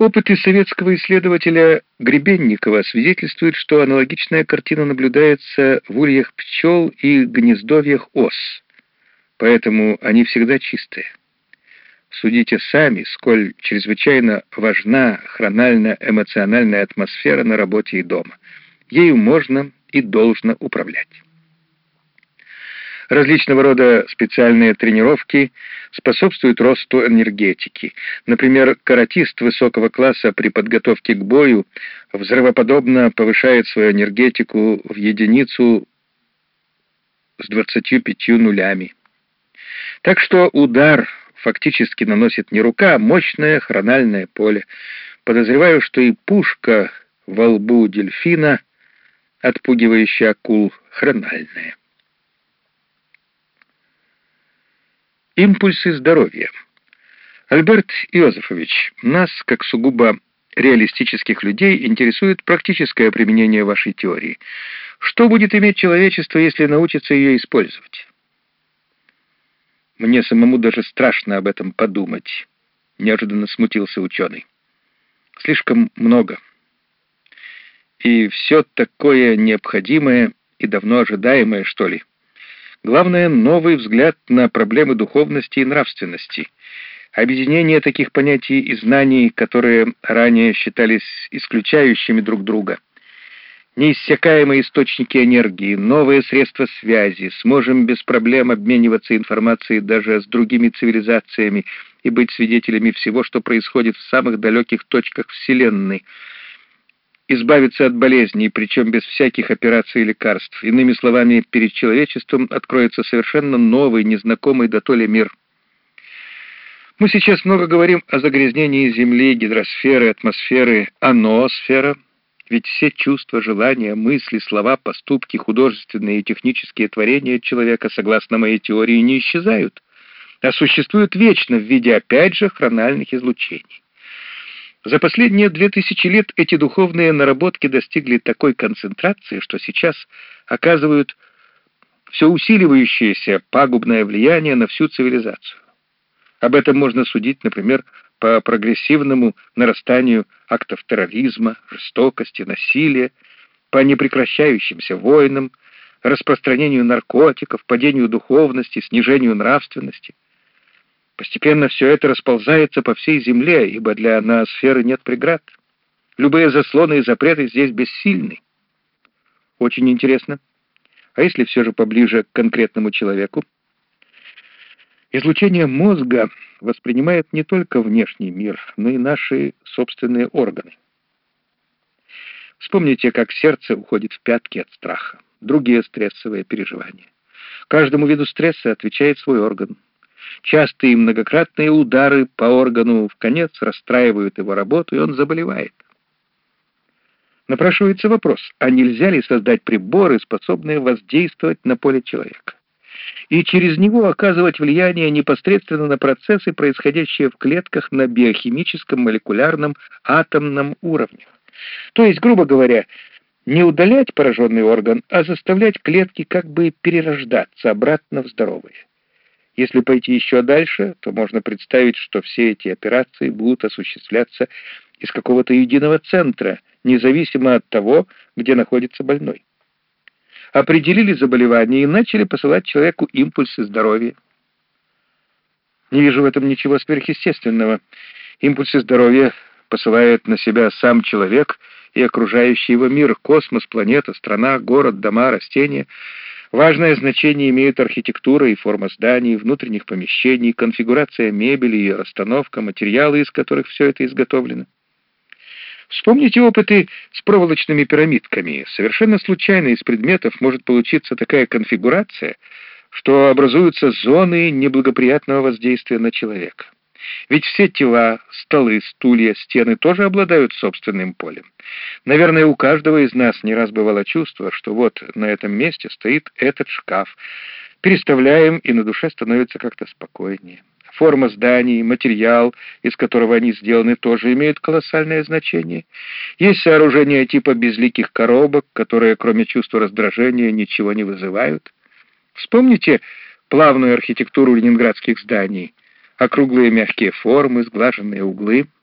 Опыты советского исследователя Гребенникова свидетельствуют, что аналогичная картина наблюдается в ульях пчел и гнездовьях ос, поэтому они всегда чистые. Судите сами, сколь чрезвычайно важна хронально-эмоциональная атмосфера на работе и дома. Ею можно и должно управлять. Различного рода специальные тренировки способствуют росту энергетики. Например, каратист высокого класса при подготовке к бою взрывоподобно повышает свою энергетику в единицу с 25 нулями. Так что удар фактически наносит не рука, а мощное хрональное поле. Подозреваю, что и пушка во лбу дельфина, отпугивающая акул, хрональная. Импульсы здоровья. Альберт Иозефович, нас, как сугубо реалистических людей, интересует практическое применение вашей теории. Что будет иметь человечество, если научится ее использовать? Мне самому даже страшно об этом подумать, неожиданно смутился ученый. Слишком много. И все такое необходимое и давно ожидаемое, что ли. Главное — новый взгляд на проблемы духовности и нравственности, объединение таких понятий и знаний, которые ранее считались исключающими друг друга. Неиссякаемые источники энергии, новые средства связи, сможем без проблем обмениваться информацией даже с другими цивилизациями и быть свидетелями всего, что происходит в самых далеких точках Вселенной — избавиться от болезней, причем без всяких операций и лекарств. Иными словами, перед человечеством откроется совершенно новый, незнакомый до то ли мир. Мы сейчас много говорим о загрязнении Земли, гидросферы, атмосферы, а ноосфера. Ведь все чувства, желания, мысли, слова, поступки, художественные и технические творения человека, согласно моей теории, не исчезают, а существуют вечно в виде, опять же, хрональных излучений. За последние две тысячи лет эти духовные наработки достигли такой концентрации, что сейчас оказывают все усиливающееся пагубное влияние на всю цивилизацию. Об этом можно судить, например, по прогрессивному нарастанию актов терроризма, жестокости, насилия, по непрекращающимся войнам, распространению наркотиков, падению духовности, снижению нравственности. Постепенно все это расползается по всей Земле, ибо для ноосферы нет преград. Любые заслоны и запреты здесь бессильны. Очень интересно. А если все же поближе к конкретному человеку? Излучение мозга воспринимает не только внешний мир, но и наши собственные органы. Вспомните, как сердце уходит в пятки от страха, другие стрессовые переживания. Каждому виду стресса отвечает свой орган — Частые и многократные удары по органу в конец расстраивают его работу, и он заболевает. Напрашивается вопрос, а нельзя ли создать приборы, способные воздействовать на поле человека? И через него оказывать влияние непосредственно на процессы, происходящие в клетках на биохимическом, молекулярном, атомном уровне. То есть, грубо говоря, не удалять пораженный орган, а заставлять клетки как бы перерождаться обратно в здоровые. Если пойти еще дальше, то можно представить, что все эти операции будут осуществляться из какого-то единого центра, независимо от того, где находится больной. Определили заболевание и начали посылать человеку импульсы здоровья. Не вижу в этом ничего сверхъестественного. Импульсы здоровья посылает на себя сам человек и окружающий его мир, космос, планета, страна, город, дома, растения — Важное значение имеют архитектура и форма зданий, внутренних помещений, конфигурация мебели, ее расстановка, материалы, из которых все это изготовлено. Вспомните опыты с проволочными пирамидками. Совершенно случайно из предметов может получиться такая конфигурация, что образуются зоны неблагоприятного воздействия на человека. Ведь все тела, столы, стулья, стены тоже обладают собственным полем. Наверное, у каждого из нас не раз бывало чувство, что вот на этом месте стоит этот шкаф. Переставляем, и на душе становится как-то спокойнее. Форма зданий, материал, из которого они сделаны, тоже имеют колоссальное значение. Есть сооружения типа безликих коробок, которые, кроме чувства раздражения, ничего не вызывают. Вспомните плавную архитектуру ленинградских зданий — округлые мягкие формы, сглаженные углы —